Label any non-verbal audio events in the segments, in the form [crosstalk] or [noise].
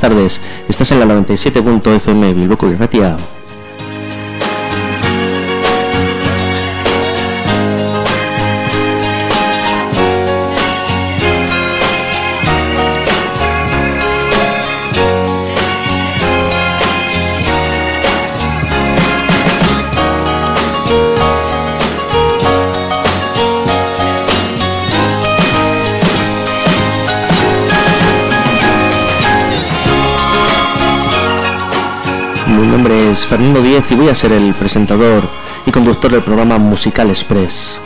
Buenas tardes. Estás en la 97.fm Bilbao y Fernando y voy a ser el presentador y conductor del programa Musical Express.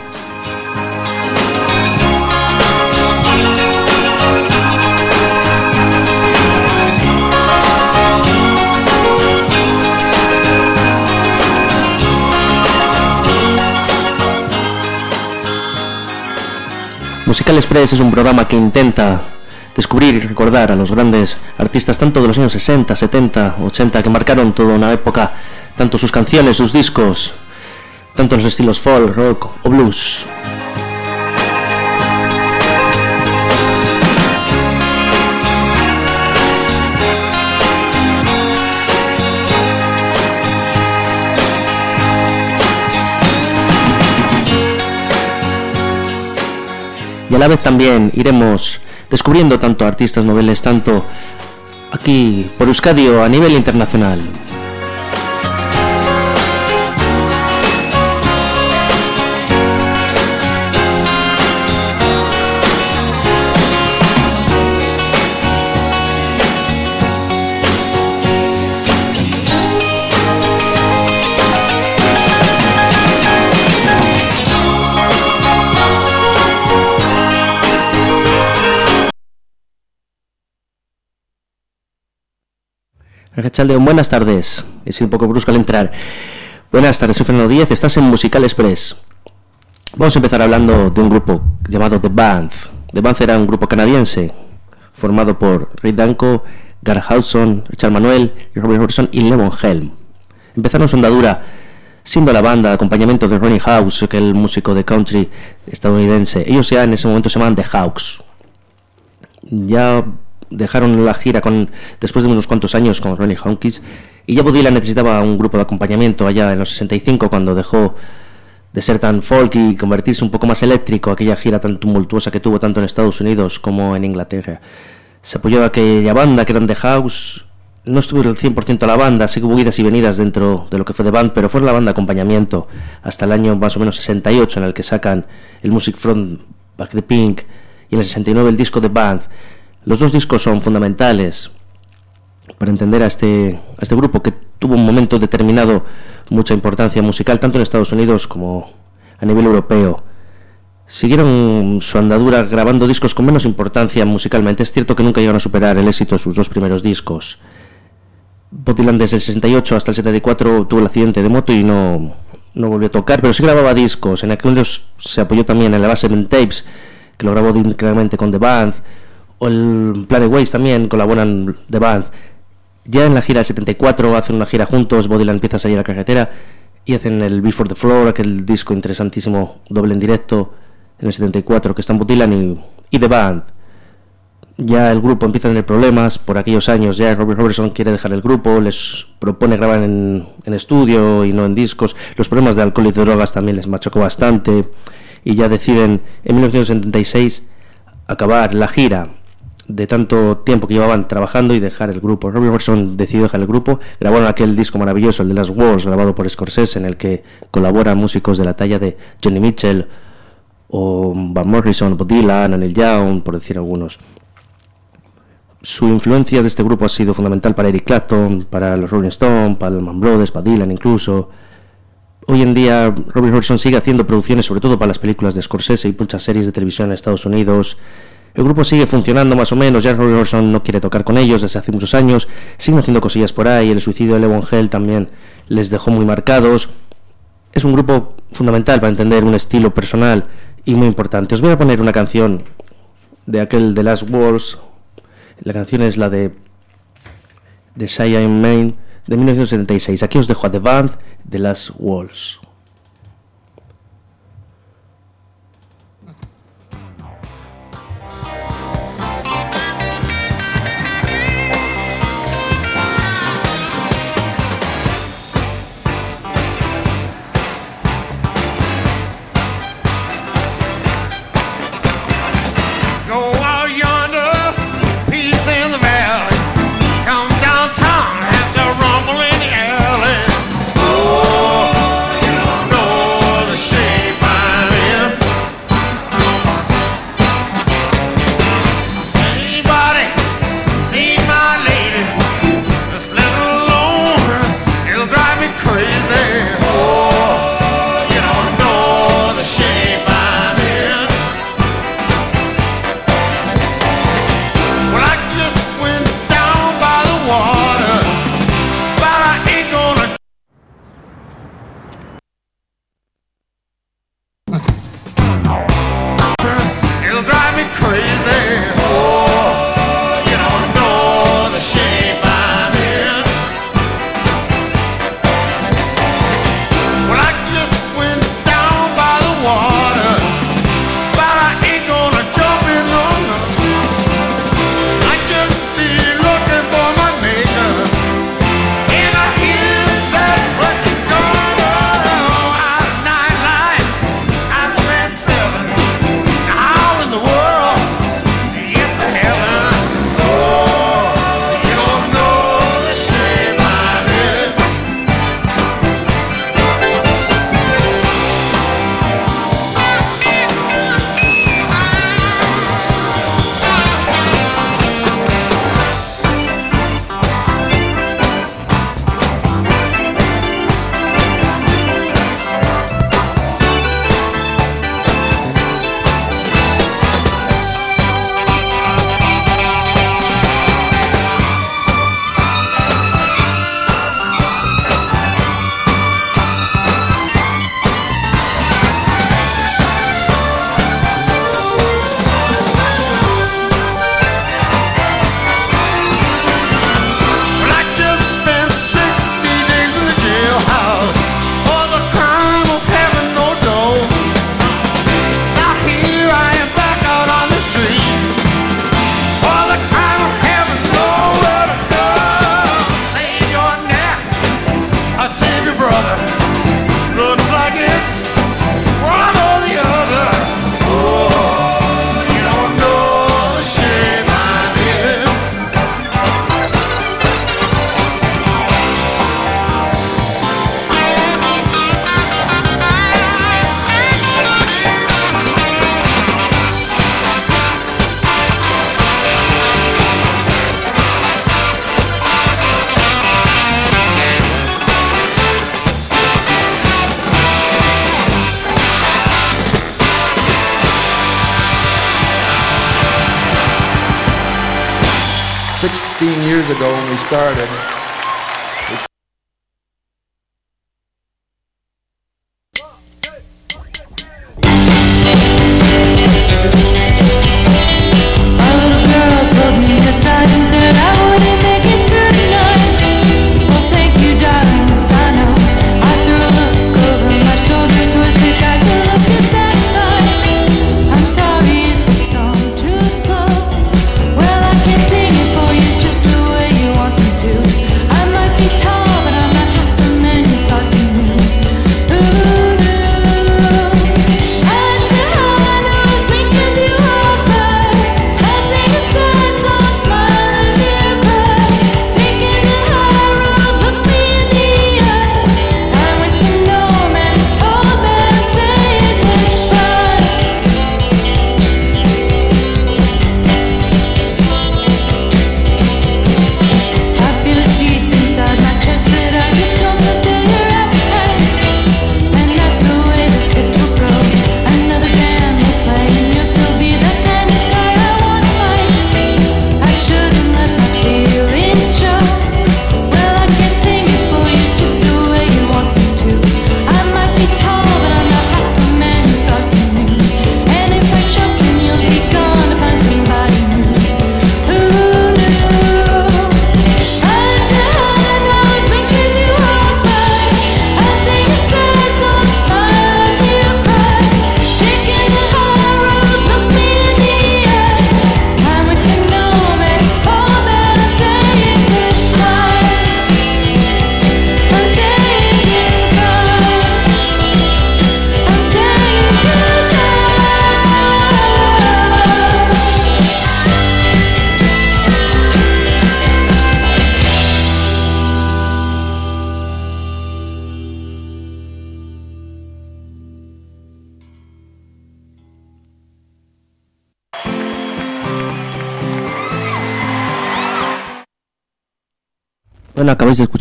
Musical Express es un programa que intenta descubrir y recordar a los grandes artistas tanto de los años 60, 70, 80 que marcaron toda una época, tanto sus canciones, sus discos, tanto los estilos folk, rock o blues. Y a la vez también iremos descubriendo tanto artistas noveles, tanto aquí por Euskadi o a nivel internacional. Chaldeón, buenas tardes. He sido un poco brusco al entrar. Buenas tardes, soy Fernando Díez, estás en Musical Express. Vamos a empezar hablando de un grupo llamado The Band. The Band era un grupo canadiense formado por Ray Danko, Gar Hudson, Richard Manuel, Robert Horson y Levon Helm. Empezaron su andadura siendo la banda acompañamiento de Ronnie House, que es el músico de country estadounidense. Ellos ya en ese momento se llaman The Hawks. Ya dejaron la gira con después de unos cuantos años con Ronnie Hawkins y ya Bob necesitaba un grupo de acompañamiento allá en los 65 cuando dejó de ser tan folk y convertirse un poco más eléctrico, aquella gira tan tumultuosa que tuvo tanto en Estados Unidos como en Inglaterra. Se apoyó a aquella banda que eran The House, no estuvo el 100% a la banda, sí que hubo idas y venidas dentro de lo que fue The Band, pero fue la banda de acompañamiento hasta el año más o menos 68 en el que sacan el Music From Back the Pink y en el 69 el disco The Band. Los dos discos son fundamentales para entender a este, a este grupo que tuvo un momento determinado mucha importancia musical, tanto en Estados Unidos como a nivel europeo. Siguieron su andadura grabando discos con menos importancia musicalmente. Es cierto que nunca llegaron a superar el éxito de sus dos primeros discos. Bob desde el 68 hasta el 74 tuvo el accidente de moto y no, no volvió a tocar, pero sí grababa discos. En aquellos se apoyó también en la base de Tapes, que lo grabó claramente con The Band o el Planet Ways también colaboran de Band. Ya en la gira del 74 hacen una gira juntos, Bodyland empieza a salir a la carretera y hacen el Before the Floor, aquel disco interesantísimo, doble en directo, en el 74, que están Bodyland y, y The Band. Ya el grupo empieza a tener problemas por aquellos años, ya Robert Robertson quiere dejar el grupo, les propone grabar en, en estudio y no en discos. Los problemas de alcohol y de drogas también les machocó bastante y ya deciden en 1976 acabar la gira de tanto tiempo que llevaban trabajando y dejar el grupo. Robbie Robertson decidió dejar el grupo, grabaron aquel disco maravilloso, el de las Walls, grabado por Scorsese, en el que colaboran músicos de la talla de Johnny Mitchell o Van Morrison, Bob Dylan, Neil Young, por decir algunos. Su influencia de este grupo ha sido fundamental para Eric Clapton, para los Rolling Stones, para los Man Brothers, para Dylan incluso. Hoy en día Robbie Robertson sigue haciendo producciones sobre todo para las películas de Scorsese y muchas series de televisión en Estados Unidos el grupo sigue funcionando más o menos, Jack Robinson no quiere tocar con ellos desde hace muchos años, siguen haciendo cosillas por ahí, el suicidio de Levon Hell también les dejó muy marcados. Es un grupo fundamental para entender un estilo personal y muy importante. Os voy a poner una canción de aquel The Last Wars. La canción es la de The Cheyenne Main de 1976. Aquí os dejo a The Band The Last Walls. Started.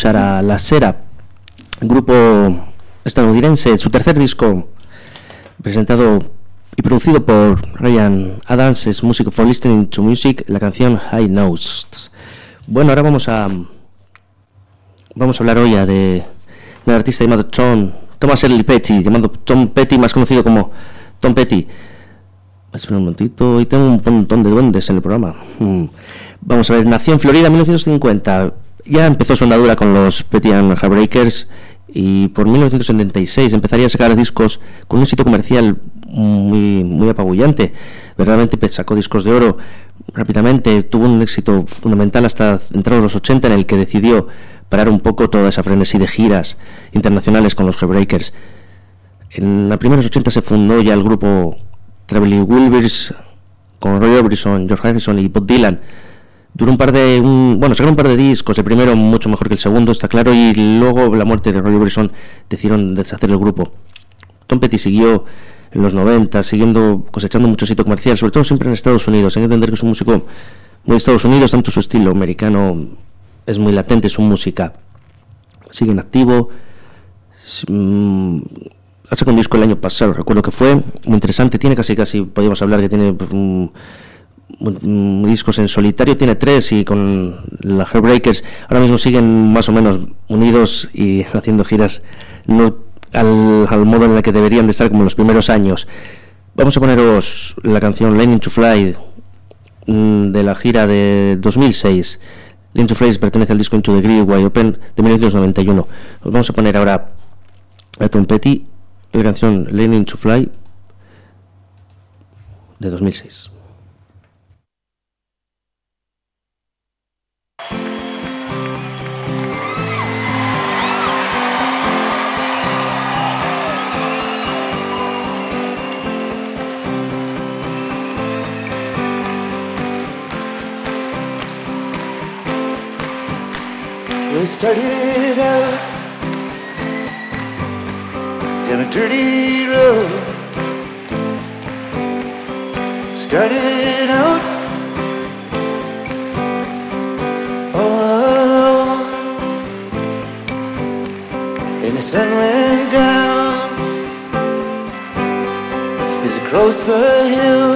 Escuchar a La Sera, grupo estadounidense, su tercer disco presentado y producido por Ryan Adams, es músico for listening to music, la canción High Notes. Bueno, ahora vamos a vamos a hablar hoy de, de un artista llamado Tom, Thomas Early Petty, llamado Tom Petty, más conocido como Tom Petty. Espera un momentito, hoy tengo un montón de duendes en el programa. Hmm. Vamos a ver, nació en Florida en 1950 ya empezó su andadura con los Petty and Heartbreakers y por 1976 empezaría a sacar discos con un sitio comercial muy, muy apabullante. Verdaderamente pues, sacó discos de oro rápidamente, tuvo un éxito fundamental hasta entrados los 80 en el que decidió parar un poco toda esa frenesí de giras internacionales con los Heartbreakers. En los primeros 80 se fundó ya el grupo Traveling Wilburys con Roy Orbison, George Harrison y Bob Dylan Duró un par de. bueno, sacaron un par de discos. El primero mucho mejor que el segundo, está claro. Y luego la muerte de Roy Orbison decidieron deshacer el grupo. Tom Petty siguió en los 90, siguiendo cosechando mucho éxito comercial, sobre todo siempre en Estados Unidos. Hay que entender que es un músico muy de Estados Unidos, tanto su estilo americano es muy latente, su música sigue en activo. Mm, ha sacado un disco el año pasado, recuerdo que fue muy interesante. Tiene casi, casi, podríamos hablar que tiene pues, un discos en solitario, tiene tres y con la Heartbreakers ahora mismo siguen más o menos unidos y [laughs] haciendo giras no al, modo en el que deberían de estar como en los primeros años. Vamos a poneros la canción Learning to Fly mm, de la gira de 2006. Learning to Fly pertenece al disco Into the Great Wide Open de 1991. vamos a poner ahora a Tom Petty la canción Learning to Fly de 2006. We started out down a dirty road. Started out all alone, and the sun went down. As across the hill,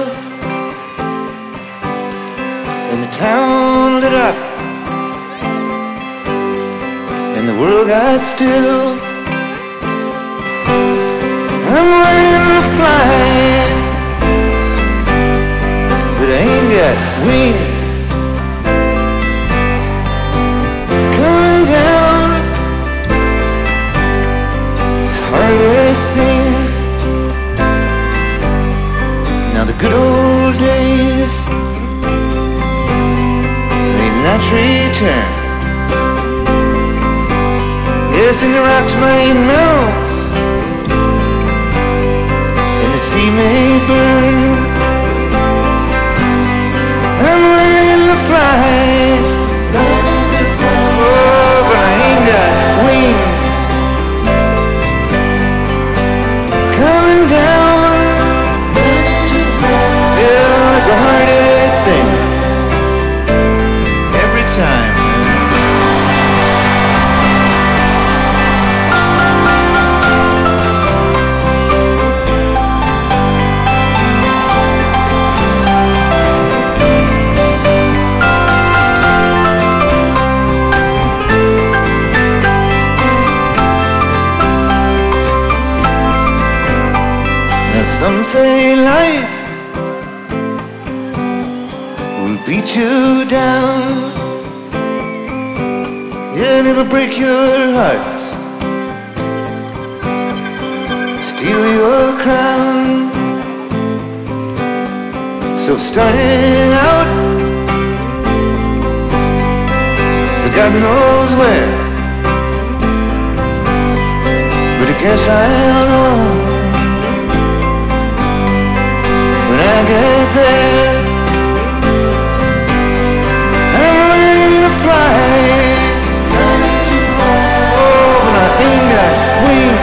got still. I'm learning to fly, but I ain't got wings. Coming down, it's hardest thing. Now the good old days may not return. Dancing the rocks made melts And the sea may burn. I'm learning to fly Some say life will beat you down. And it'll break your heart. Steal your crown. So starting out For God knows where. But I guess I'll know. fly. Learning to fly. Oh, but I think that we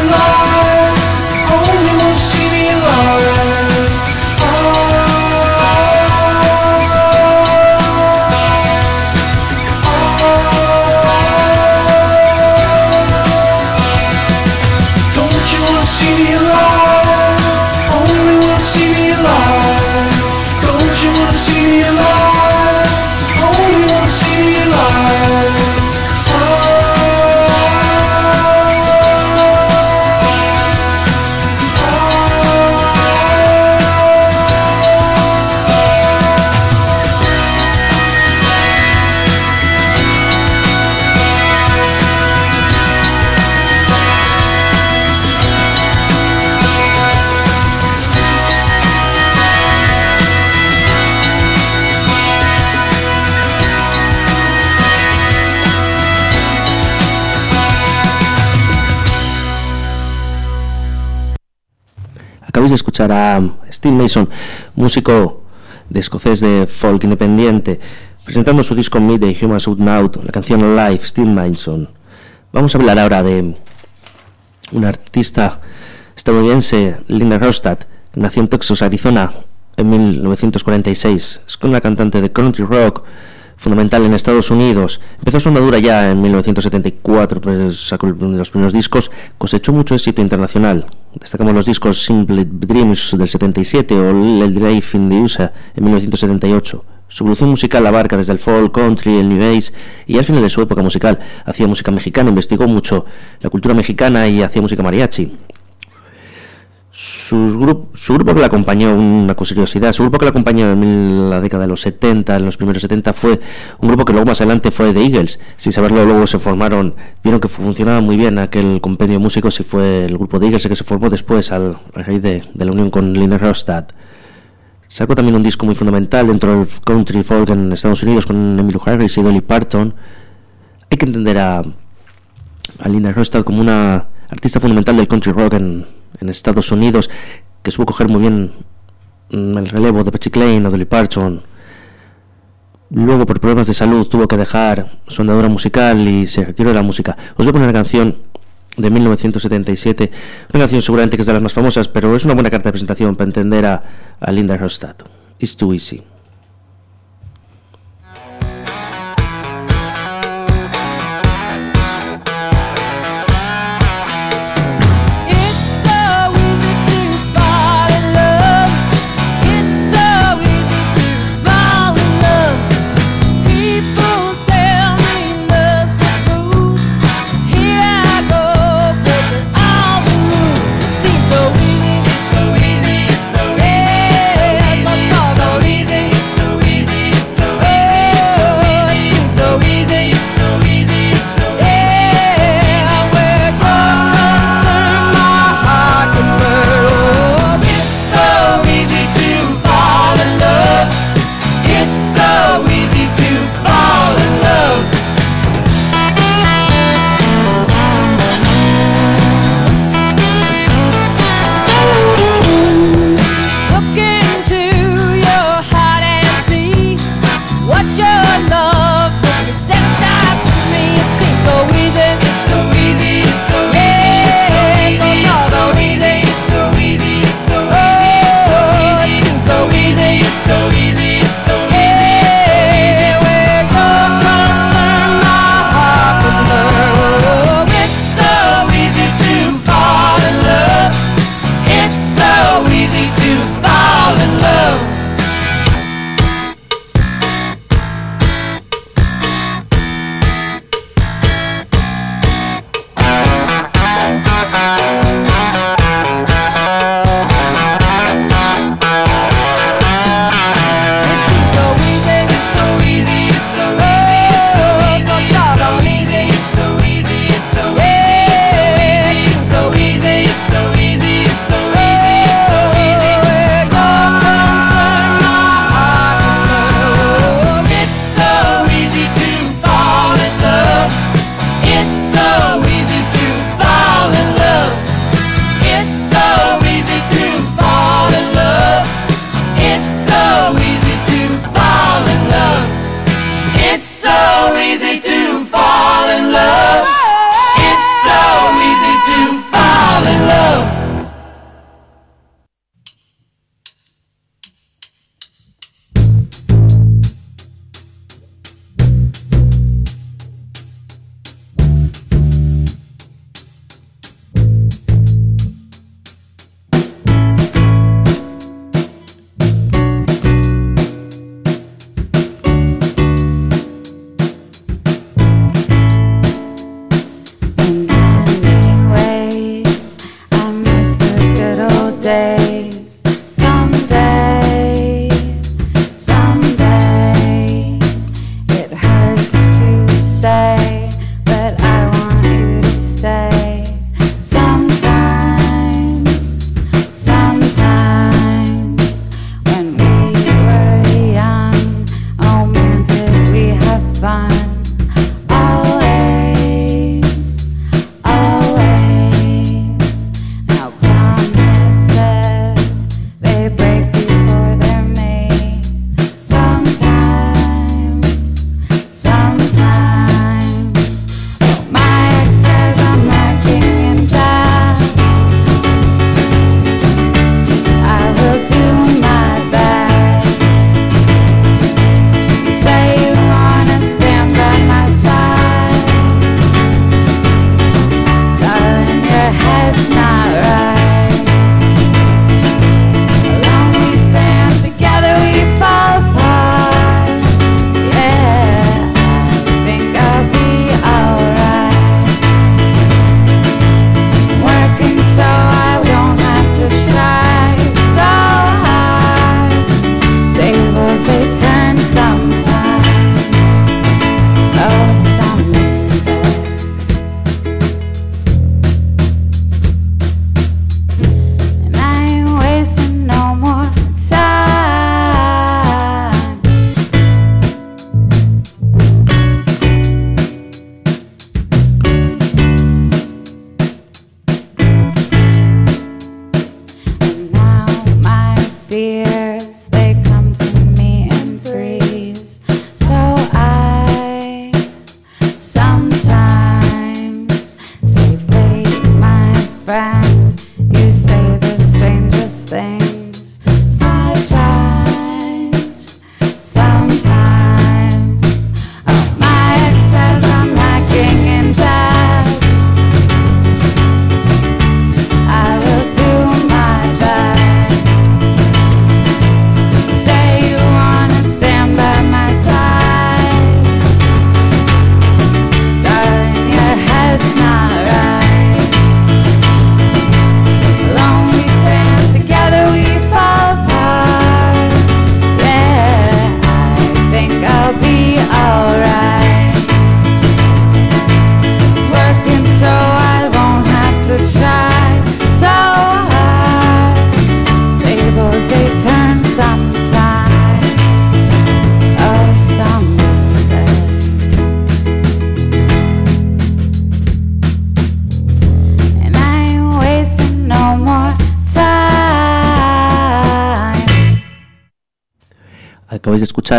belong. A Steve Mason, músico de escocés de folk independiente, presentando su disco Midday Human Out Now, la canción Live, Steve Mason. Vamos a hablar ahora de una artista estadounidense, Linda Ronstadt, nació en Texas, Arizona, en 1946. Es una cantante de country rock fundamental en Estados Unidos. Empezó su andadura ya en 1974, pues sacó los primeros discos, cosechó mucho éxito internacional. Destacamos los discos Simple Dreams del 77 o El Drive in the USA en 1978. Su evolución musical abarca desde el folk, country, el new age y al final de su época musical hacía música mexicana, investigó mucho la cultura mexicana y hacía música mariachi. Su grupo, su grupo que la acompañó, una curiosidad, su grupo que la acompañó en la década de los 70, en los primeros 70, fue un grupo que luego más adelante fue The Eagles. Sin saberlo, luego se formaron, vieron que funcionaba muy bien aquel compendio de músicos y fue el grupo The Eagles el que se formó después al, a raíz de, la unión con Linda Ronstadt. Sacó también un disco muy fundamental dentro del country folk en Estados Unidos con Emilio Harris y Dolly Parton. Hay que entender a, a Linda Ronstadt como una artista fundamental del country rock en, en Estados Unidos, que supo coger muy bien el relevo de Patsy Cline o Dolly Parton. Luego, por problemas de salud, tuvo que dejar su andadura musical y se retiró de la música. Os voy a poner una canción de 1977, una canción seguramente que es de las más famosas, pero es una buena carta de presentación para entender a, a Linda Ronstadt. It's too easy.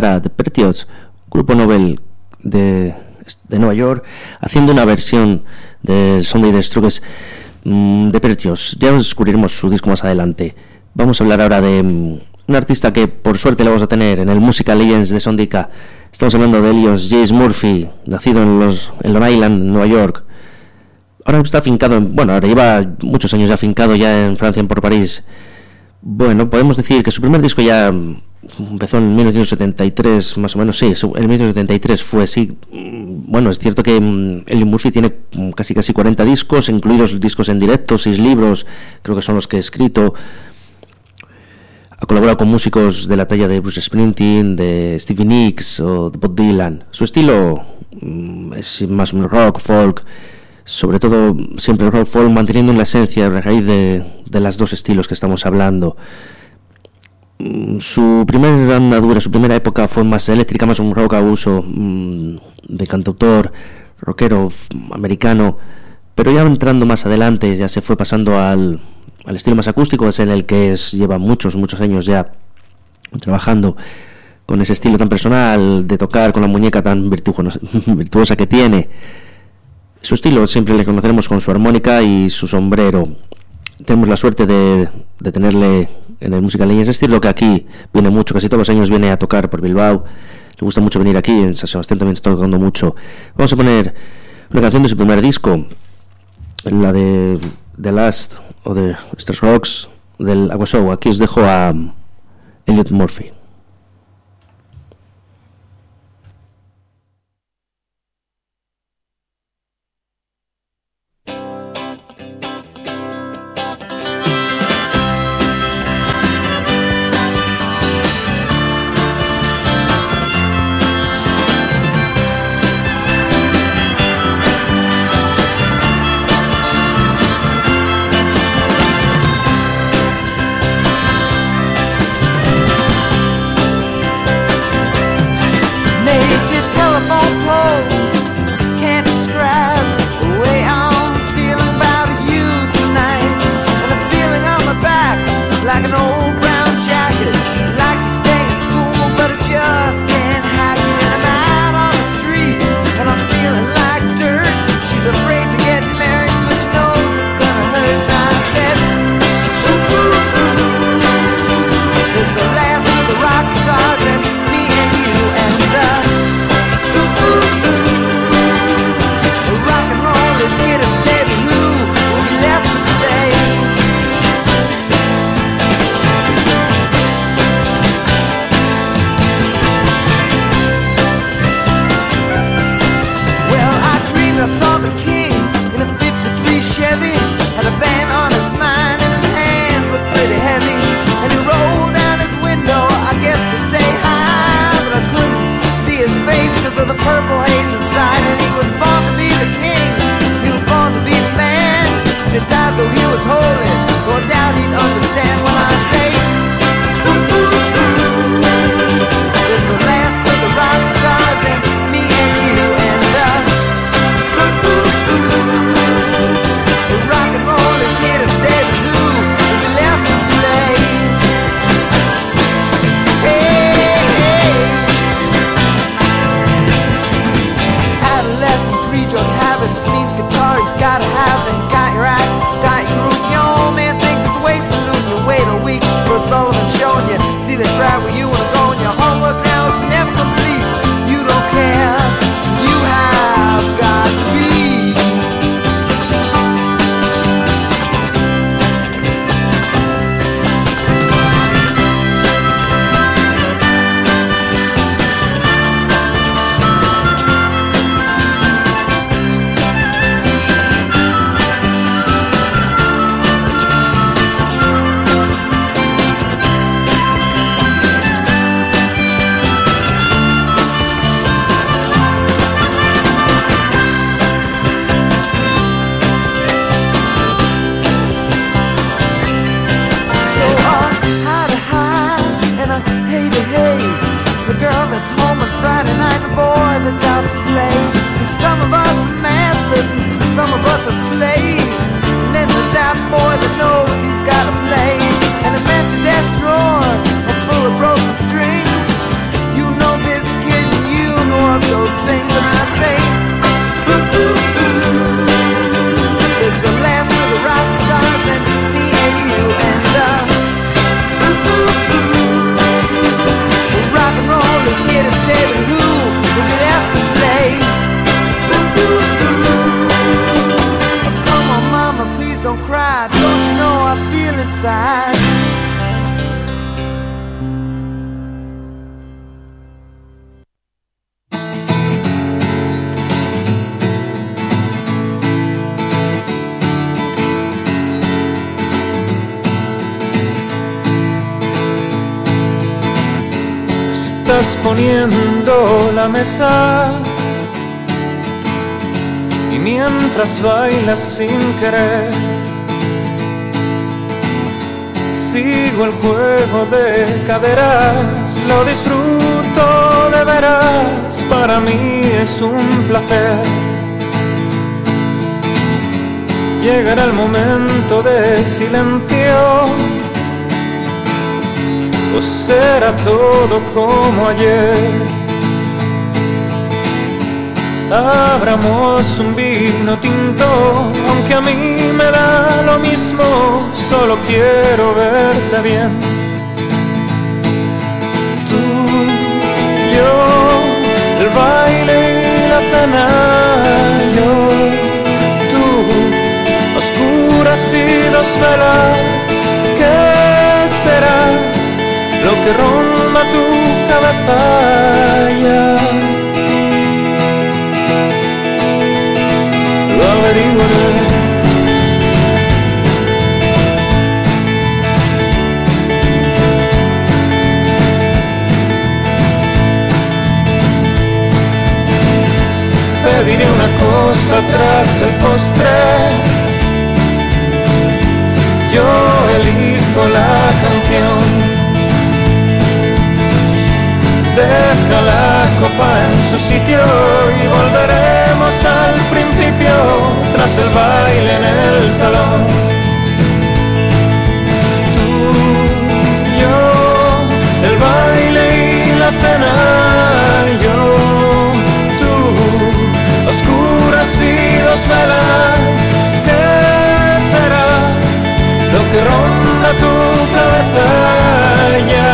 De Pretiots, grupo Nobel de, de Nueva York, haciendo una versión Sunday de Strokes mm, de Pretiots. Ya descubriremos su disco más adelante. Vamos a hablar ahora de mm, un artista que por suerte le vamos a tener en el Musical Legends de Sondica. Estamos hablando de Elios James Murphy, nacido en, los, en Long Island, Nueva York. Ahora está afincado, bueno, ahora lleva muchos años ya afincado ya en Francia, por París. Bueno, podemos decir que su primer disco ya empezó en 1973, más o menos, sí, en 1973 fue, sí. Bueno, es cierto que mm, Ellie Murphy tiene casi casi 40 discos, incluidos discos en directo, seis libros, creo que son los que he escrito. Ha colaborado con músicos de la talla de Bruce Springsteen, de Stevie Nicks o de Bob Dylan. Su estilo mm, es más rock, folk, sobre todo siempre rock, folk, manteniendo la esencia, la raíz de, de los dos estilos que estamos hablando. Mm, su primera andadura, su primera época fue más eléctrica, más un rock a uso mm, de cantautor, rockero americano, pero ya entrando más adelante ya se fue pasando al al estilo más acústico, es en el que lleva muchos, muchos años ya trabajando con ese estilo tan personal, de tocar con la muñeca tan [laughs] virtuosa que tiene. Su estilo siempre le conoceremos con su armónica y su sombrero. Tenemos la suerte de, de tenerle en el Musical ese estilo que aquí viene mucho, casi todos los años viene a tocar por Bilbao. Le gusta mucho venir aquí, en San Sebastián también está tocando mucho. Vamos a poner una canción de su primer disco, la de The Last o de Stars Rocks del Agua Show. Aquí os dejo a Elliot Murphy. Y mientras bailas sin querer sigo el juego de caderas, lo disfruto de veras, para mí es un placer. Llegará el momento de silencio, o será todo como ayer. Abramos un vino tinto, aunque a mí me da lo mismo, solo quiero verte bien. Tú, yo, el baile y la cena, yo, tú, oscuras y dos velas, ¿qué será lo que ronda tu cabeza ya? Una cosa tras el postre. Yo elijo la canción. Deja la copa en su sitio y volveremos al principio tras el baile en el salón. Tú, yo, el baile y la cena, dos velas, ¿qué será lo que ronda tu cabeza ya?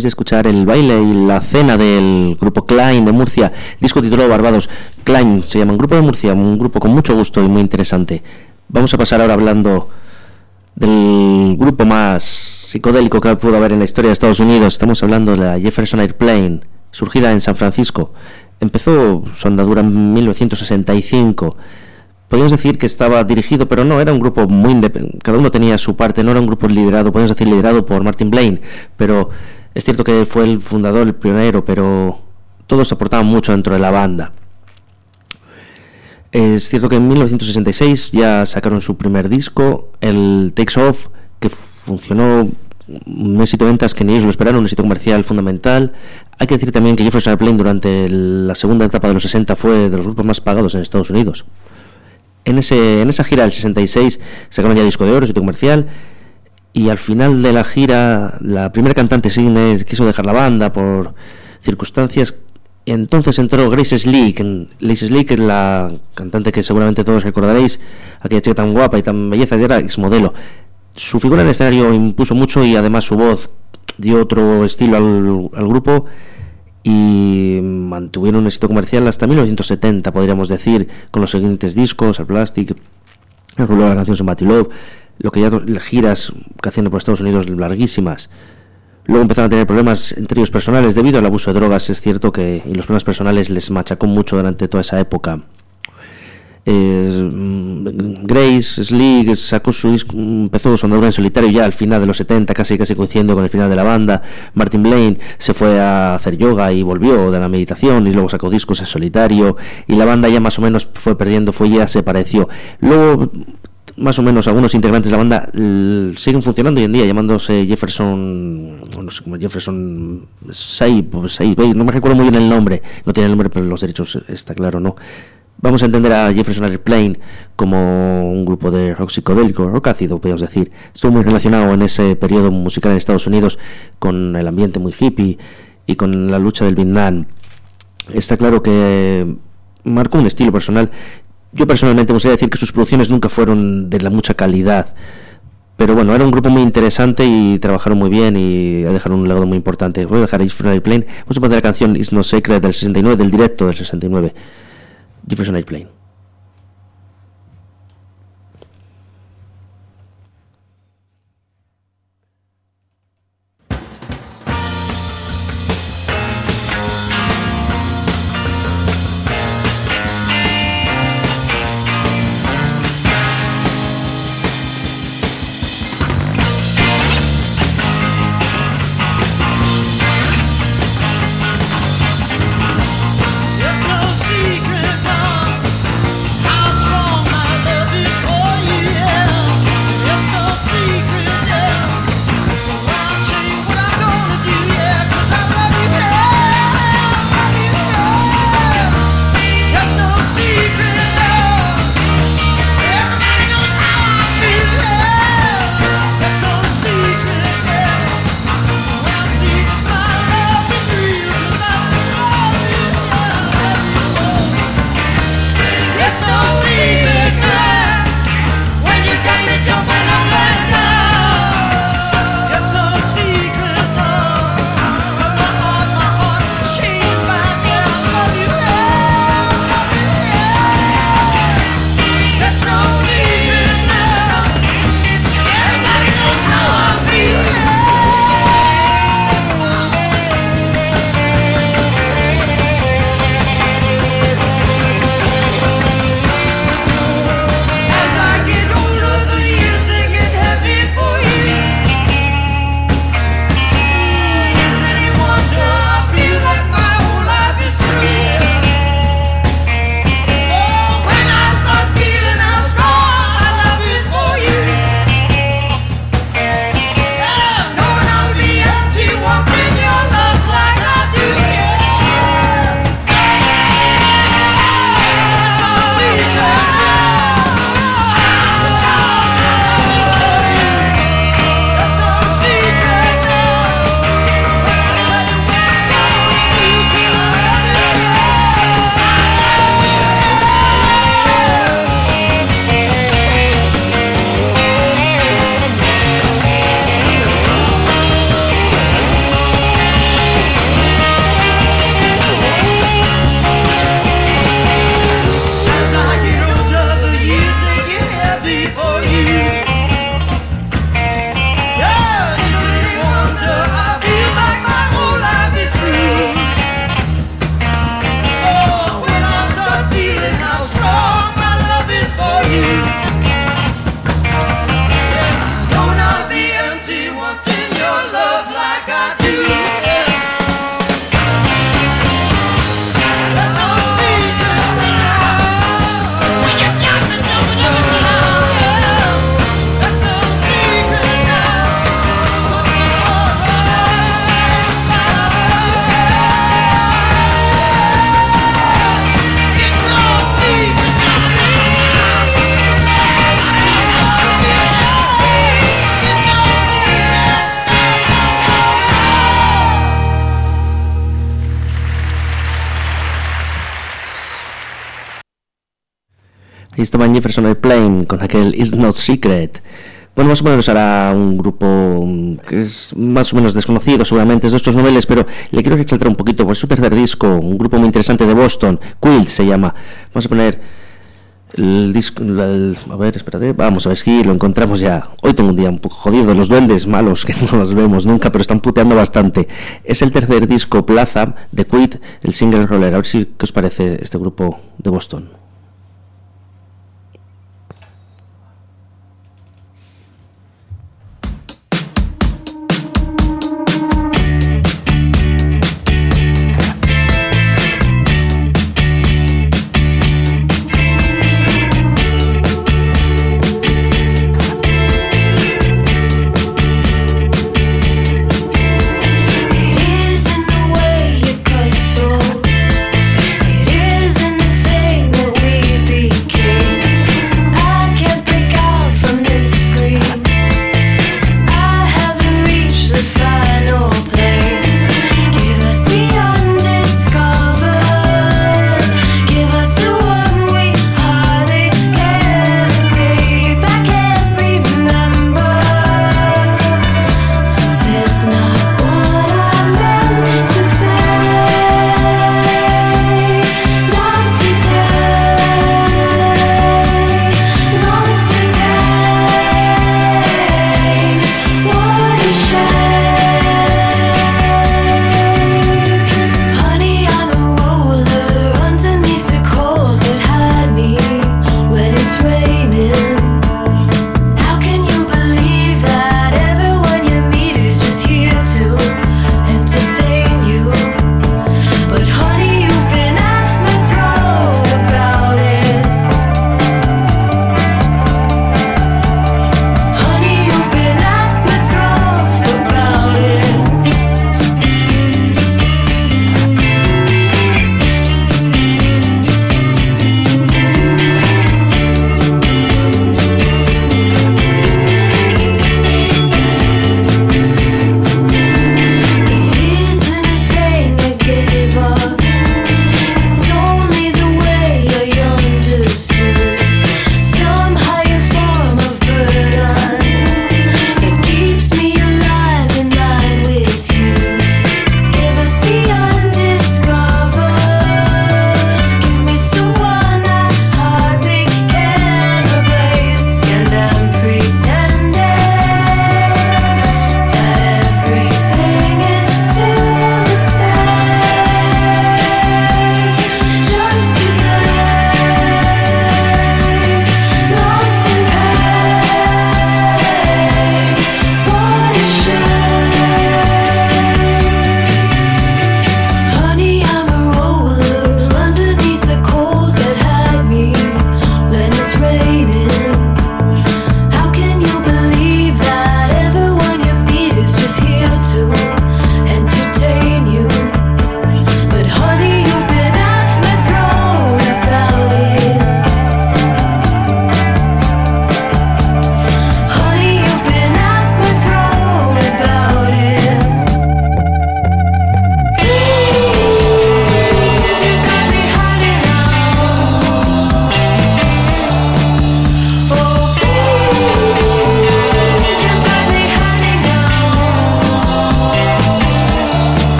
De escuchar el baile y la cena del grupo Klein de Murcia, disco titulado Barbados. Klein se llama un grupo de Murcia, un grupo con mucho gusto y muy interesante. Vamos a pasar ahora hablando del grupo más psicodélico que pudo haber en la historia de Estados Unidos. Estamos hablando de la Jefferson Airplane, surgida en San Francisco. Empezó su andadura en 1965 podríamos decir que estaba dirigido, pero no, era un grupo muy independiente, cada uno tenía su parte, no era un grupo liderado, podemos decir liderado por Martin Blaine, pero es cierto que fue el fundador, el pionero, pero todos aportaban mucho dentro de la banda. Es cierto que en 1966 ya sacaron su primer disco, el Takes Off, que funcionó un éxito de ventas que ni ellos lo esperaron, un éxito comercial fundamental. Hay que decir también que Jefferson Airplane durante la segunda etapa de los 60 fue de los grupos más pagados en Estados Unidos. En, ese, en esa gira del 66 sacaron ya disco de oro, éxito comercial, y al final de la gira la primera cantante Signe quiso dejar la banda por circunstancias. Entonces entró Grace Slick Grace Slick es la cantante que seguramente todos recordaréis aquella chica tan guapa y tan belleza que era exmodelo. Su figura en el escenario impuso mucho y además su voz dio otro estilo al, grupo y mantuvieron un éxito comercial hasta 1970 podríamos decir con los siguientes discos el Plastic el rulo de la canción Love lo que ya giras que hacían por Estados Unidos larguísimas. Luego empezaron a tener problemas entre ellos personales debido al abuso de drogas. Es cierto que y los problemas personales les machacó mucho durante toda esa época. mm, Grace Slick sacó su disco, empezó su andadura en solitario ya al final de los 70, casi casi coincidiendo con el final de la banda. Martin Blaine se fue a hacer yoga y volvió de la meditación y luego sacó discos en solitario y la banda ya más o menos fue perdiendo, fue ya se pareció. Luego más o menos algunos integrantes de la banda siguen funcionando hoy en día, llamándose Jefferson, no sé cómo, Jefferson 6, no me recuerdo muy bien el nombre, no tiene el nombre, pero los derechos está claro, ¿no? Vamos a entender a Jefferson Airplane como un grupo de rock psicodélico, rock ácido, podemos decir. Estuvo muy relacionado en ese periodo musical en Estados Unidos con el ambiente muy hippie y con la lucha del Vietnam. Está claro que marcó un estilo personal yo personalmente me gustaría decir que sus producciones nunca fueron de la mucha calidad, pero bueno, era un grupo muy interesante y trabajaron muy bien y dejaron un legado muy importante. Voy a dejar Jefferson Airplane. Vamos a poner la canción Is No Secret del 69, del directo del 69. Jefferson Airplane. Ahí estaba Jefferson Airplane con aquel It's Not Secret. Bueno, más o menos hará un grupo que es más o menos desconocido seguramente es de estos noveles, pero le quiero resaltar un poquito por su tercer disco, un grupo muy interesante de Boston, Quilt se llama. Vamos a poner el disco, a ver, espérate, vamos a ver si lo encontramos ya. Hoy tengo un día un poco jodido, los duendes malos que [laughs] no los vemos nunca, pero están puteando bastante. Es el tercer disco Plaza de Quit, el single roller. A ver si qué os parece este grupo de Boston.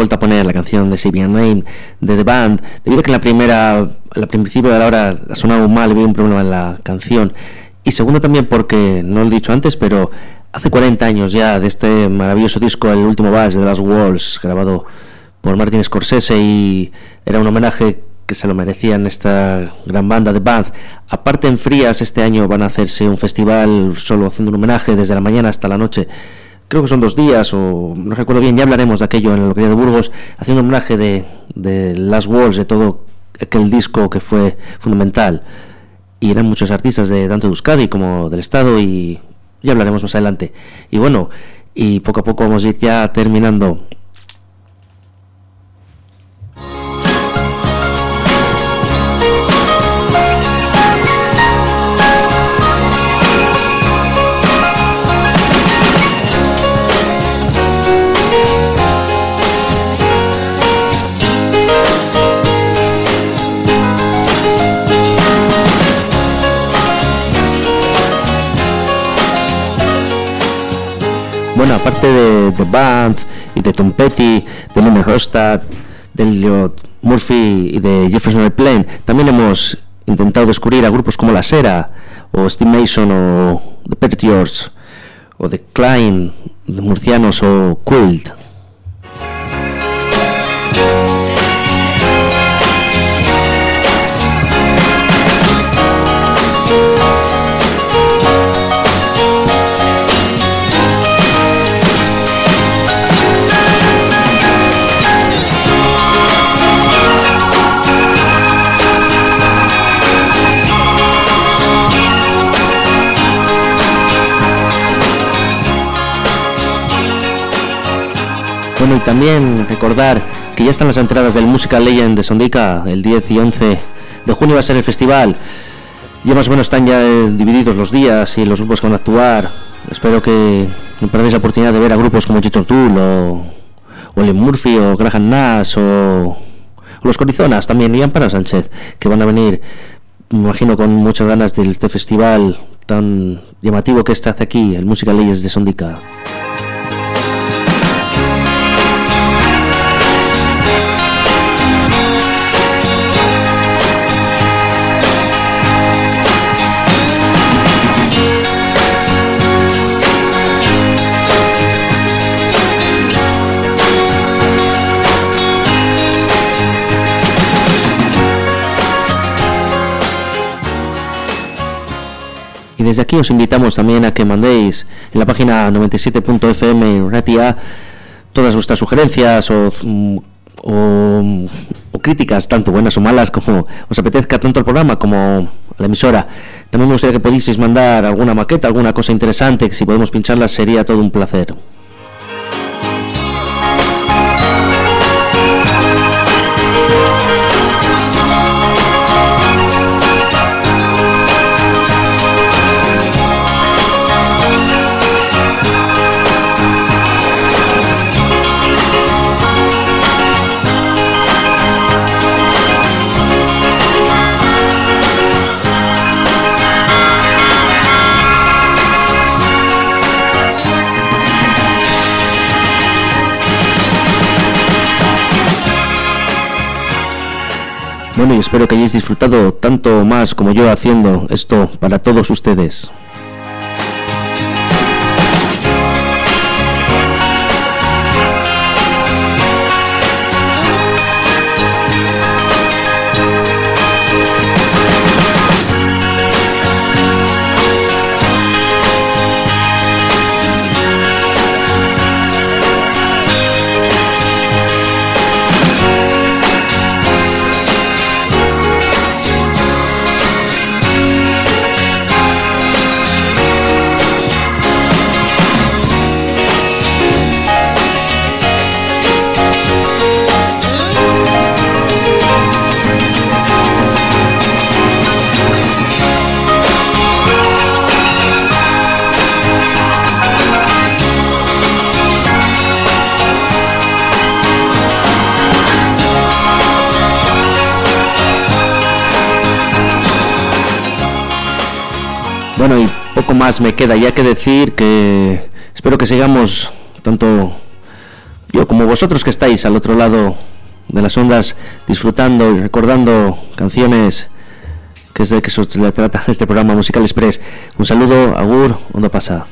Vuelto a poner la canción de Sabian Rain de The Band, debido a que en la primera, al principio de la hora ha sonado mal, había un problema en la canción. Y segundo también porque, no lo he dicho antes, pero hace 40 años ya de este maravilloso disco, El último Bass de Last Walls, grabado por Martin Scorsese y era un homenaje que se lo merecían esta gran banda de Band. Aparte en Frías este año van a hacerse un festival solo haciendo un homenaje desde la mañana hasta la noche creo que son dos días, o no recuerdo bien, ya hablaremos de aquello en la localidad de Burgos, haciendo homenaje de, de Last Walls, de todo aquel disco que fue fundamental. Y eran muchos artistas de tanto de Euskadi como del Estado, y ya hablaremos más adelante. Y bueno, y poco a poco vamos a ir ya terminando. Aparte de The Band y de Tom Petty, de Lynn Rostad, de Elliot Murphy y de Jefferson Airplane, también hemos intentado descubrir a grupos como La Sera, o Steve Mason, o The Pettiors, o The Klein, de Murcianos, o Quilt. Bueno, y también recordar que ya están las entradas del Musical Legend de Sondica, el 10 y 11 de junio va a ser el festival. Ya más o menos están ya eh, divididos los días y los grupos que van a actuar. Espero que no perdáis la oportunidad de ver a grupos como Jethro Tull o William Murphy o Graham Nash o, o los Corizonas también y Amparo Sánchez que van a venir, me imagino, con muchas ganas de este festival tan llamativo que este hace aquí, el Musical Legends de Sondica. Desde aquí os invitamos también a que mandéis en la página 97.fm en Ratia todas vuestras sugerencias o, mm, o- críticas, tanto buenas o malas, como os apetezca tanto el programa como a la emisora. También me gustaría que pudieseis mandar alguna maqueta, alguna cosa interesante, que si podemos pincharla sería todo un placer. Bueno, y espero que hayáis disfrutado tanto más como yo haciendo esto para todos ustedes. Más me queda ya que decir que espero que sigamos, tanto yo como vosotros que estáis al otro lado de las ondas, disfrutando y recordando canciones que es de que se trata este programa Musical Express. Un saludo, Agur, ¿dónde pasa?